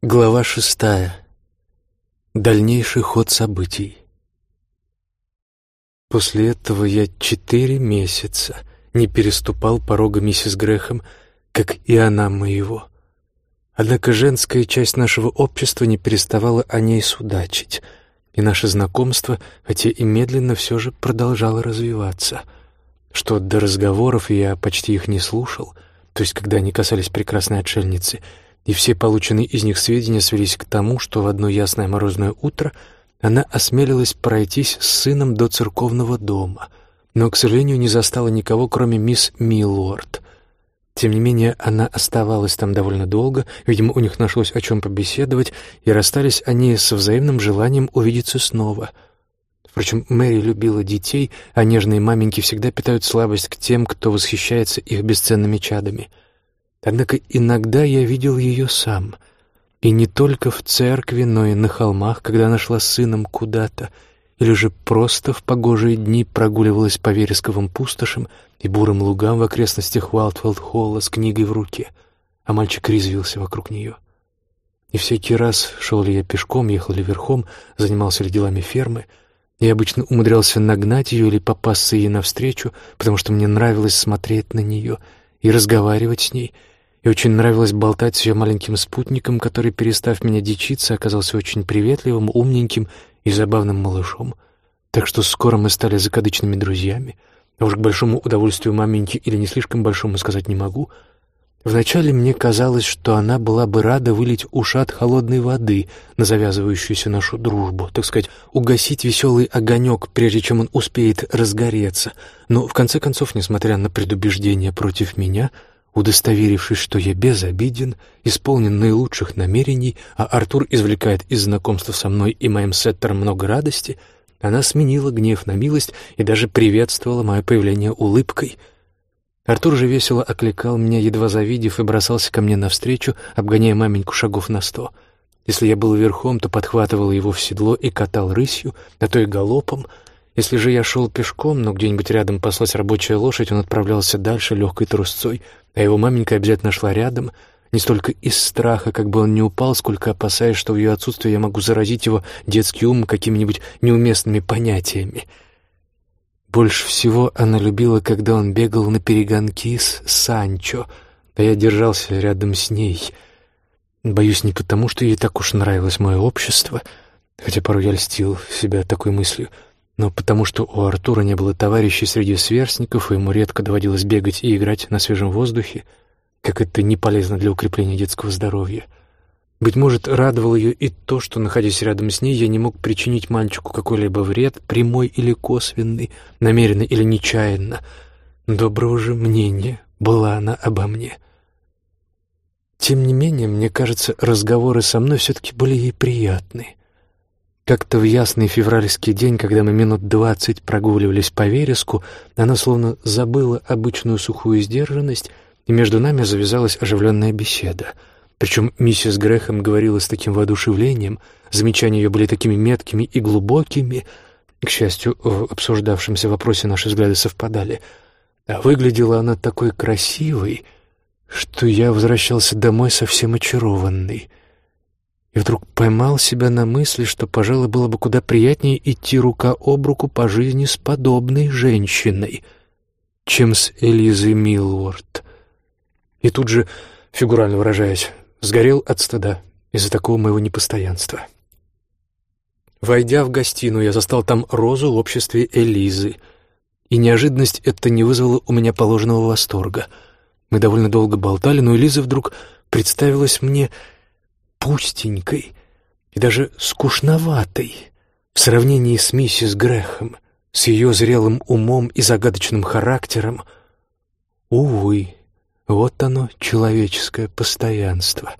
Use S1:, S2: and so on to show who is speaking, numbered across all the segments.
S1: Глава шестая. Дальнейший ход событий. После этого я четыре месяца не переступал порога миссис Грэхэм, как и она моего. Однако женская часть нашего общества не переставала о ней судачить, и наше знакомство, хотя и медленно, все же продолжало развиваться. Что до разговоров я почти их не слушал, то есть когда они касались прекрасной отшельницы — и все полученные из них сведения свелись к тому, что в одно ясное морозное утро она осмелилась пройтись с сыном до церковного дома, но, к сожалению, не застала никого, кроме мисс Милорд. Тем не менее, она оставалась там довольно долго, видимо, у них нашлось о чем побеседовать, и расстались они со взаимным желанием увидеться снова. Впрочем, Мэри любила детей, а нежные маменьки всегда питают слабость к тем, кто восхищается их бесценными чадами — Однако иногда я видел ее сам. И не только в церкви, но и на холмах, когда она шла с сыном куда-то, или же просто в погожие дни прогуливалась по вересковым пустошам и бурым лугам в окрестностях Уайлдфелд-Холла с книгой в руке, а мальчик резвился вокруг нее. И всякий раз, шел ли я пешком, ехал ли верхом, занимался ли делами фермы, я обычно умудрялся нагнать ее или попасться ей навстречу, потому что мне нравилось смотреть на нее и разговаривать с ней — и очень нравилось болтать с ее маленьким спутником, который, перестав меня дичиться, оказался очень приветливым, умненьким и забавным малышом. Так что скоро мы стали закадычными друзьями. А уж к большому удовольствию маменьки или не слишком большому сказать не могу. Вначале мне казалось, что она была бы рада вылить ушат холодной воды на завязывающуюся нашу дружбу, так сказать, угасить веселый огонек, прежде чем он успеет разгореться. Но, в конце концов, несмотря на предубеждение против меня, — Удостоверившись, что я безобиден, исполнен наилучших намерений, а Артур извлекает из знакомства со мной и моим сеттером много радости, она сменила гнев на милость и даже приветствовала мое появление улыбкой. Артур же весело окликал меня, едва завидев, и бросался ко мне навстречу, обгоняя маменьку шагов на сто. Если я был верхом, то подхватывал его в седло и катал рысью, а то и галопом. Если же я шел пешком, но где-нибудь рядом паслась рабочая лошадь, он отправлялся дальше легкой трусцой — а его маменька обязательно шла рядом, не столько из страха, как бы он не упал, сколько опасаясь, что в ее отсутствие я могу заразить его детский ум какими-нибудь неуместными понятиями. Больше всего она любила, когда он бегал на перегонки с Санчо, а я держался рядом с ней. Боюсь, не потому, что ей так уж нравилось мое общество, хотя порой я льстил себя такой мыслью — но потому что у Артура не было товарищей среди сверстников, и ему редко доводилось бегать и играть на свежем воздухе, как это не полезно для укрепления детского здоровья. Быть может, радовало ее и то, что, находясь рядом с ней, я не мог причинить мальчику какой-либо вред, прямой или косвенный, намеренно или нечаянно. Доброго же мнения была она обо мне. Тем не менее, мне кажется, разговоры со мной все-таки были ей приятны. Как-то в ясный февральский день, когда мы минут двадцать прогуливались по вереску, она словно забыла обычную сухую сдержанность, и между нами завязалась оживленная беседа. Причем миссис Грэхэм говорила с таким воодушевлением, замечания ее были такими меткими и глубокими. К счастью, в обсуждавшемся вопросе наши взгляды совпадали. А выглядела она такой красивой, что я возвращался домой совсем очарованный — и вдруг поймал себя на мысли, что, пожалуй, было бы куда приятнее идти рука об руку по жизни с подобной женщиной, чем с Элизой Милворд. И тут же, фигурально выражаясь, сгорел от стыда из-за такого моего непостоянства. Войдя в гостиную, я застал там Розу в обществе Элизы, и неожиданность это не вызвала у меня положенного восторга. Мы довольно долго болтали, но Элиза вдруг представилась мне пустенькой и даже скучноватой в сравнении с миссис Грэхэм, с ее зрелым умом и загадочным характером. Увы, вот оно, человеческое постоянство.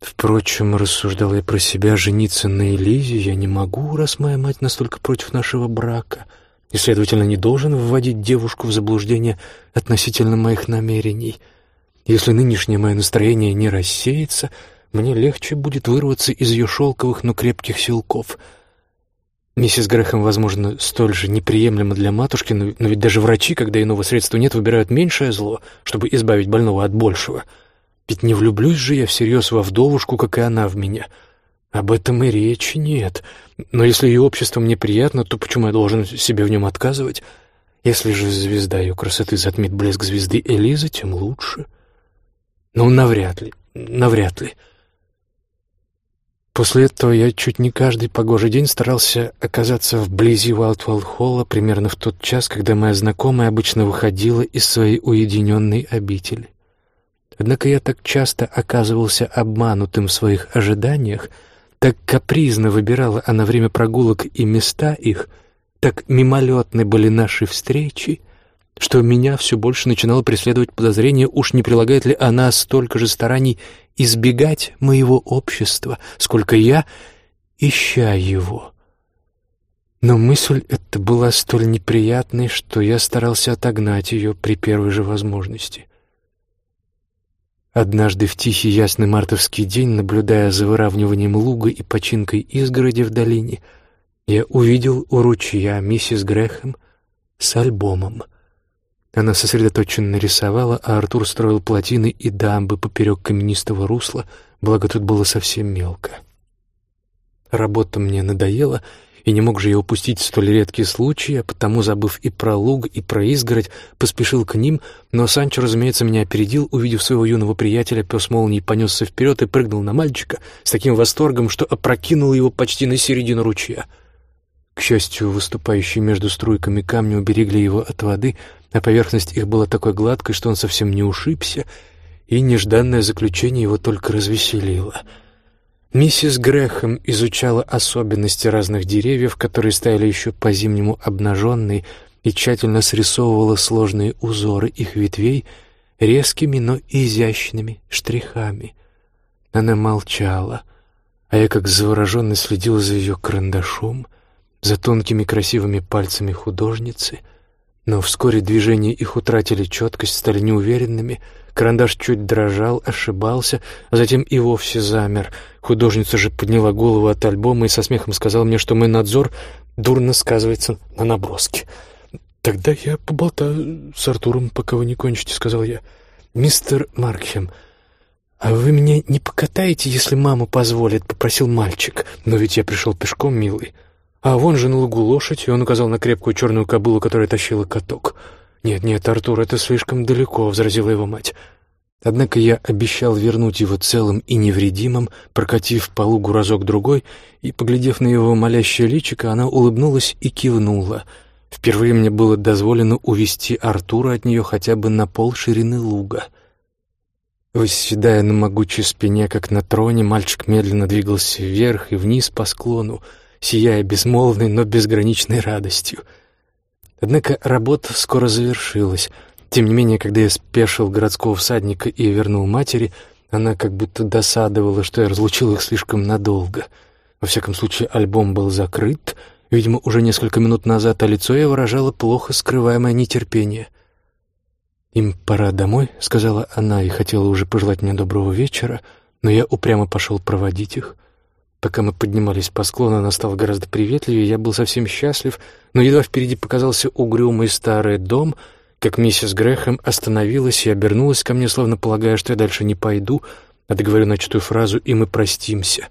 S1: Впрочем, рассуждал я про себя, жениться на Элизе я не могу, раз моя мать настолько против нашего брака, и, следовательно, не должен вводить девушку в заблуждение относительно моих намерений. Если нынешнее мое настроение не рассеется — мне легче будет вырваться из ее шелковых, но крепких силков. Миссис Грэхэм, возможно, столь же неприемлема для матушки, но, но ведь даже врачи, когда иного средства нет, выбирают меньшее зло, чтобы избавить больного от большего. Ведь не влюблюсь же я всерьез во вдовушку, как и она в меня. Об этом и речи нет. Но если ее общество мне приятно, то почему я должен себе в нем отказывать? Если же звезда ее красоты затмит блеск звезды Элизы, тем лучше. Ну, навряд ли, навряд ли. После этого я чуть не каждый погожий день старался оказаться вблизи Уайлдвелл-холла примерно в тот час, когда моя знакомая обычно выходила из своей уединенной обители. Однако я так часто оказывался обманутым в своих ожиданиях, так капризно выбирала она время прогулок и места их, так мимолетны были наши встречи, что меня все больше начинало преследовать подозрение, уж не прилагает ли она столько же стараний избегать моего общества, сколько я, ища его. Но мысль эта была столь неприятной, что я старался отогнать ее при первой же возможности. Однажды в тихий ясный мартовский день, наблюдая за выравниванием луга и починкой изгороди в долине, я увидел у ручья миссис Грэхэм с альбомом. Она сосредоточенно рисовала, а Артур строил плотины и дамбы поперек каменистого русла, благо тут было совсем мелко. Работа мне надоела — и не мог же я упустить столь редкий случай, а потому, забыв и про луг, и про изгородь, поспешил к ним, но Санчо, разумеется, меня опередил, увидев своего юного приятеля, пес молнии понесся вперед и прыгнул на мальчика с таким восторгом, что опрокинул его почти на середину ручья. К счастью, выступающие между струйками камни уберегли его от воды, а поверхность их была такой гладкой, что он совсем не ушибся, и нежданное заключение его только развеселило — Миссис Грэхэм изучала особенности разных деревьев, которые стояли еще по-зимнему обнаженные, и тщательно срисовывала сложные узоры их ветвей резкими, но изящными штрихами. Она молчала, а я, как завороженный, следил за ее карандашом, за тонкими красивыми пальцами художницы, но вскоре движения их утратили четкость, стали неуверенными — Карандаш чуть дрожал, ошибался, а затем и вовсе замер. Художница же подняла голову от альбома и со смехом сказала мне, что мой надзор дурно сказывается на наброске. «Тогда я поболтаю с Артуром, пока вы не кончите», — сказал я. «Мистер Маркхем, а вы меня не покатаете, если мама позволит?» — попросил мальчик. «Но ведь я пришел пешком, милый. А вон же на лугу лошадь, и он указал на крепкую черную кобылу, которая тащила каток». «Нет, нет, Артур, это слишком далеко», — возразила его мать. Однако я обещал вернуть его целым и невредимым, прокатив по лугу разок-другой, и, поглядев на его молящее личико, она улыбнулась и кивнула. Впервые мне было дозволено увести Артура от нее хотя бы на пол ширины луга. Восседая на могучей спине, как на троне, мальчик медленно двигался вверх и вниз по склону, сияя безмолвной, но безграничной радостью — Однако работа скоро завершилась. Тем не менее, когда я спешил городского всадника и вернул матери, она как будто досадовала, что я разлучил их слишком надолго. Во всяком случае, альбом был закрыт, видимо, уже несколько минут назад, а лицо я выражало плохо скрываемое нетерпение. «Им пора домой», — сказала она и хотела уже пожелать мне доброго вечера, но я упрямо пошел проводить их. Пока мы поднимались по склону, она стала гораздо приветливее, я был совсем счастлив, но едва впереди показался угрюмый старый дом, как миссис Грэхэм остановилась и обернулась ко мне, словно полагая, что я дальше не пойду, а договорю начатую фразу «и мы простимся».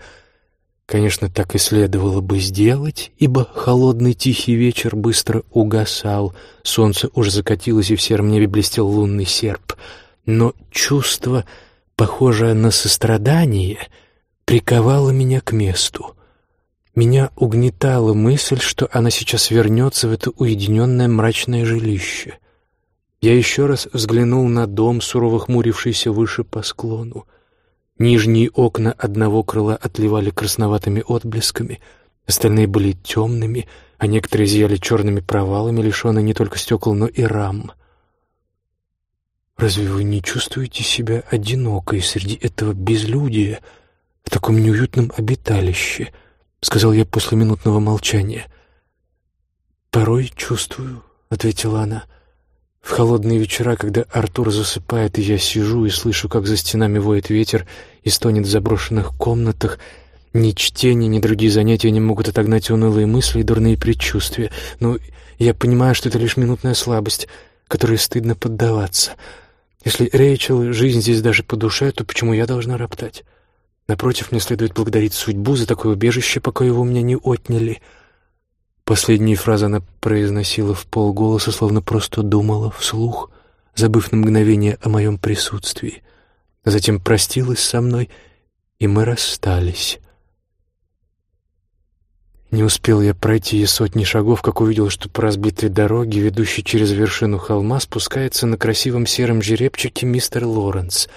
S1: Конечно, так и следовало бы сделать, ибо холодный тихий вечер быстро угасал, солнце уже закатилось, и в сером небе блестел лунный серп. Но чувство, похожее на сострадание — приковала меня к месту. Меня угнетала мысль, что она сейчас вернется в это уединенное мрачное жилище. Я еще раз взглянул на дом, сурово хмурившийся выше по склону. Нижние окна одного крыла отливали красноватыми отблесками, остальные были темными, а некоторые зияли черными провалами, лишенные не только стекол, но и рам. «Разве вы не чувствуете себя одинокой среди этого безлюдия?» В таком неуютном обиталище», — сказал я после минутного молчания. «Порой чувствую», — ответила она. «В холодные вечера, когда Артур засыпает, и я сижу и слышу, как за стенами воет ветер и стонет в заброшенных комнатах, ни чтение, ни другие занятия не могут отогнать унылые мысли и дурные предчувствия. Но я понимаю, что это лишь минутная слабость, которой стыдно поддаваться. Если Рэйчел жизнь здесь даже по душе, то почему я должна роптать? Напротив, мне следует благодарить судьбу за такое убежище, пока его у меня не отняли. Последние фразы она произносила в полголоса, словно просто думала вслух, забыв на мгновение о моем присутствии. Затем простилась со мной, и мы расстались. Не успел я пройти и сотни шагов, как увидел, что по разбитой дороге, ведущей через вершину холма, спускается на красивом сером жеребчике мистер Лоренс.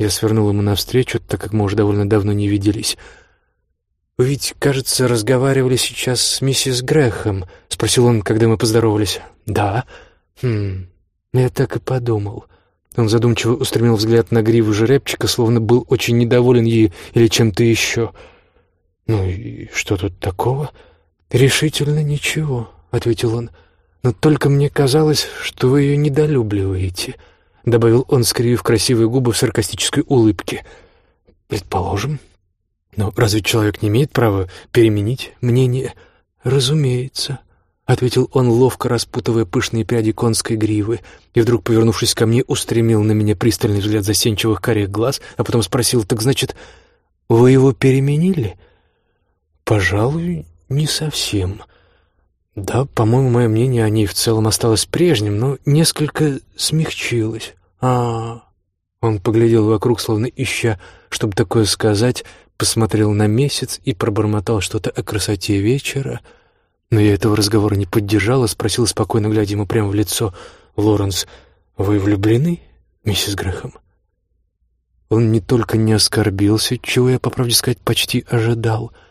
S1: Я свернул ему навстречу, так как мы уже довольно давно не виделись. «Вы ведь, кажется, разговаривали сейчас с миссис Грэхэм?» — спросил он, когда мы поздоровались. «Да». «Хм, я так и подумал». Он задумчиво устремил взгляд на гриву жеребчика, словно был очень недоволен ей или чем-то еще — «Ну и что тут такого?» «Решительно ничего», — ответил он. «Но только мне казалось, что вы ее недолюбливаете», — добавил он, скривив красивые губы в саркастической улыбке. «Предположим. Но разве человек не имеет права переменить мнение?» «Разумеется», — ответил он, ловко распутывая пышные пряди конской гривы, и вдруг, повернувшись ко мне, устремил на меня пристальный взгляд засенчивых карих глаз, а потом спросил, «Так значит, вы его переменили?» «Пожалуй, не совсем. Да, по-моему, мое мнение о ней в целом осталось прежним, но несколько смягчилось. А, Он поглядел вокруг, словно ища, чтобы такое сказать, посмотрел на месяц и пробормотал что-то о красоте вечера. Но я этого разговора не поддержала, спросила спокойно, глядя ему прямо в лицо. «Лоренс, вы влюблены, миссис Грэхэм?» Он не только не оскорбился, чего я, по правде сказать, почти ожидал —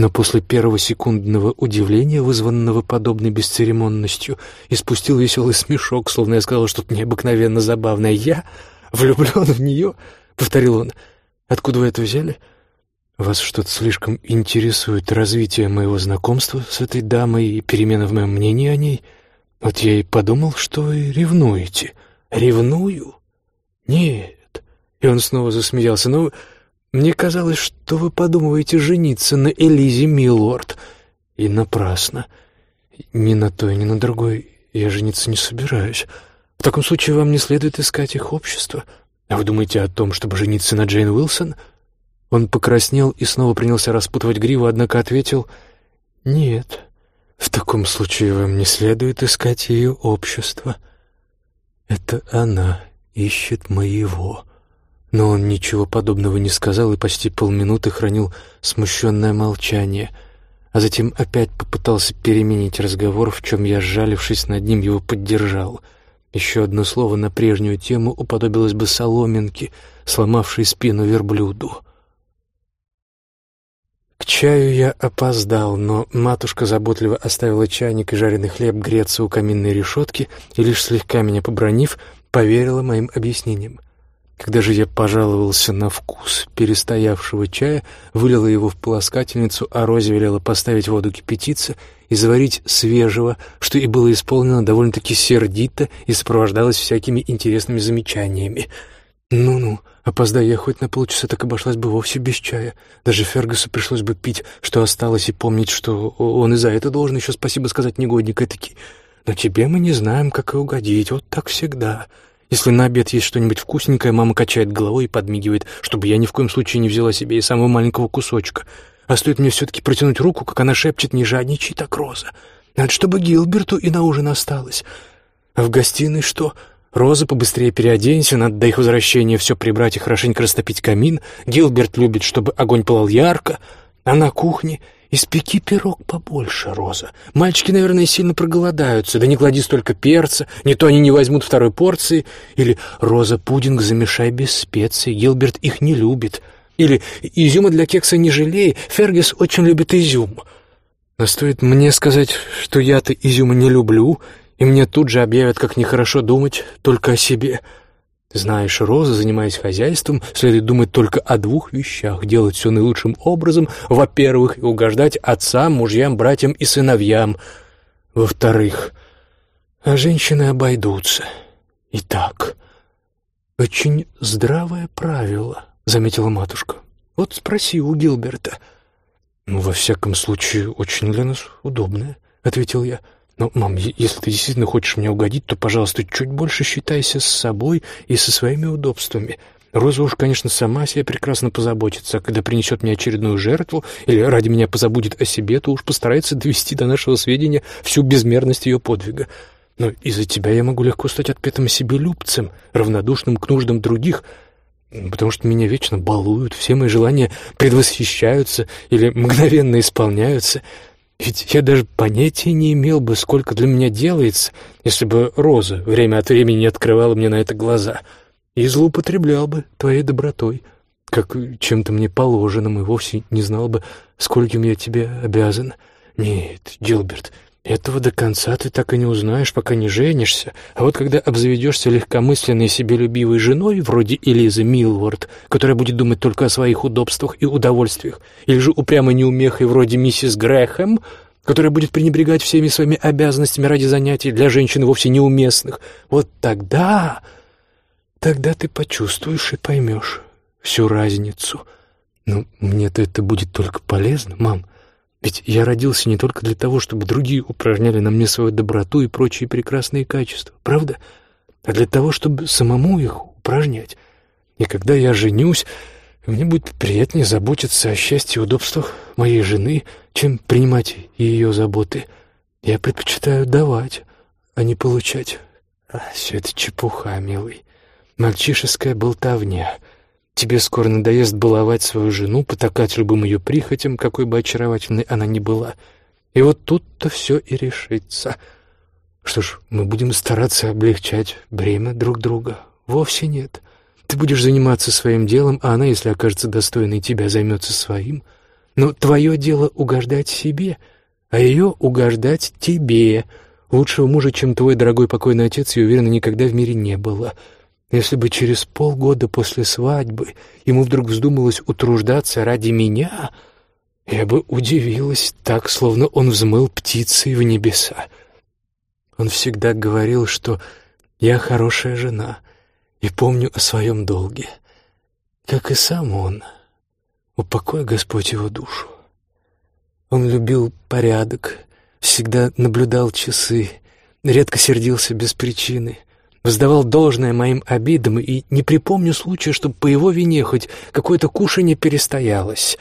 S1: но после первого секундного удивления, вызванного подобной бесцеремонностью, испустил веселый смешок, словно я сказал что-то необыкновенно забавное. «Я влюблен в нее?» — повторил он. «Откуда вы это взяли?» «Вас что-то слишком интересует развитие моего знакомства с этой дамой и перемена в моем мнении о ней? Вот я и подумал, что вы ревнуете». «Ревную?» «Нет». И он снова засмеялся. «Ну...» Мне казалось, что вы подумываете жениться на Элизе Милорд. И напрасно. Ни на той, ни на другой я жениться не собираюсь. В таком случае вам не следует искать их общество. А вы думаете о том, чтобы жениться на Джейн Уилсон?» Он покраснел и снова принялся распутывать гриву, однако ответил «Нет, в таком случае вам не следует искать ее общество. Это она ищет моего». Но он ничего подобного не сказал и почти полминуты хранил смущенное молчание, а затем опять попытался переменить разговор, в чем я, сжалившись над ним, его поддержал. Еще одно слово на прежнюю тему уподобилось бы соломинке, сломавшей спину верблюду. К чаю я опоздал, но матушка заботливо оставила чайник и жареный хлеб греться у каминной решетки и, лишь слегка меня побронив, поверила моим объяснениям. Когда же я пожаловался на вкус перестоявшего чая, вылила его в полоскательницу, а Розе велела поставить воду кипятиться и заварить свежего, что и было исполнено довольно-таки сердито и сопровождалось всякими интересными замечаниями. Ну-ну, опоздая я хоть на полчаса, так обошлась бы вовсе без чая. Даже Фергусу пришлось бы пить, что осталось, и помнить, что он и за это должен еще спасибо сказать негодник этакий. Но тебе мы не знаем, как и угодить, вот так всегда». Если на обед есть что-нибудь вкусненькое, мама качает головой и подмигивает, чтобы я ни в коем случае не взяла себе и самого маленького кусочка. А стоит мне все-таки протянуть руку, как она шепчет, не жадничай так, Роза. Надо, чтобы Гилберту и на ужин осталось. А в гостиной что? Роза, побыстрее переоденься, надо до их возвращения все прибрать и хорошенько растопить камин. Гилберт любит, чтобы огонь пылал ярко. А на кухне «Испеки пирог побольше, Роза. Мальчики, наверное, сильно проголодаются. Да не клади столько перца, не то они не возьмут второй порции. Или «Роза, пудинг замешай без специй, Гилберт их не любит». Или «Изюма для кекса не жалей, Фергис очень любит изюм». Но стоит мне сказать, что я-то изюма не люблю, и мне тут же объявят, как нехорошо думать только о себе — знаешь, Роза, занимаясь хозяйством, следует думать только о двух вещах. Делать все наилучшим образом. Во-первых, угождать отцам, мужьям, братьям и сыновьям. Во-вторых, а женщины обойдутся. Итак, очень здравое правило, заметила матушка. Вот спроси у Гилберта. Ну, во всяком случае, очень для нас удобное, ответил я. Но, мам, если ты действительно хочешь мне угодить, то, пожалуйста, чуть больше считайся с собой и со своими удобствами. Роза уж, конечно, сама себе прекрасно позаботится, а когда принесет мне очередную жертву или ради меня позабудет о себе, то уж постарается довести до нашего сведения всю безмерность ее подвига. Но из-за тебя я могу легко стать отпетым себелюбцем, равнодушным к нуждам других, потому что меня вечно балуют, все мои желания предвосхищаются или мгновенно исполняются. Ведь я даже понятия не имел бы, сколько для меня делается, если бы Роза время от времени открывала мне на это глаза — и злоупотреблял бы твоей добротой, как чем-то мне положенным, и вовсе не знал бы, скольким я тебе обязан. Нет, Гилберт, этого до конца ты так и не узнаешь, пока не женишься. А вот когда обзаведешься легкомысленной себелюбивой женой, вроде Элизы Милворд, которая будет думать только о своих удобствах и удовольствиях, или же упрямой неумехой вроде миссис Грэхэм, которая будет пренебрегать всеми своими обязанностями ради занятий для женщин вовсе неуместных, вот тогда Тогда ты почувствуешь и поймешь всю разницу. Но мне-то это будет только полезно, мам. Ведь я родился не только для того, чтобы другие упражняли на мне свою доброту и прочие прекрасные качества, правда? А для того, чтобы самому их упражнять. И когда я женюсь, мне будет приятнее заботиться о счастье и удобствах моей жены, чем принимать ее заботы. Я предпочитаю давать, а не получать. А, все это чепуха, милый. Мальчишеская болтовня. Тебе скоро надоест баловать свою жену, потакать любым ее прихотям, какой бы очаровательной она ни была. И вот тут-то все и решится. Что ж, мы будем стараться облегчать бремя друг друга. Вовсе нет. Ты будешь заниматься своим делом, а она, если окажется достойной тебя, займется своим. Но твое дело угождать себе, а ее угождать тебе. Лучшего мужа, чем твой дорогой покойный отец, и уверенно, никогда в мире не было — если бы через полгода после свадьбы ему вдруг вздумалось утруждаться ради меня, я бы удивилась так, словно он взмыл птицей в небеса. Он всегда говорил, что я хорошая жена и помню о своем долге, как и сам он. Упокой Господь его душу. Он любил порядок, всегда наблюдал часы, редко сердился без причины — воздавал должное моим обидам, и не припомню случая, чтобы по его вине хоть какое-то кушанье перестоялось.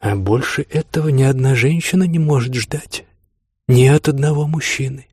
S1: А больше этого ни одна женщина не может ждать. Ни от одного мужчины.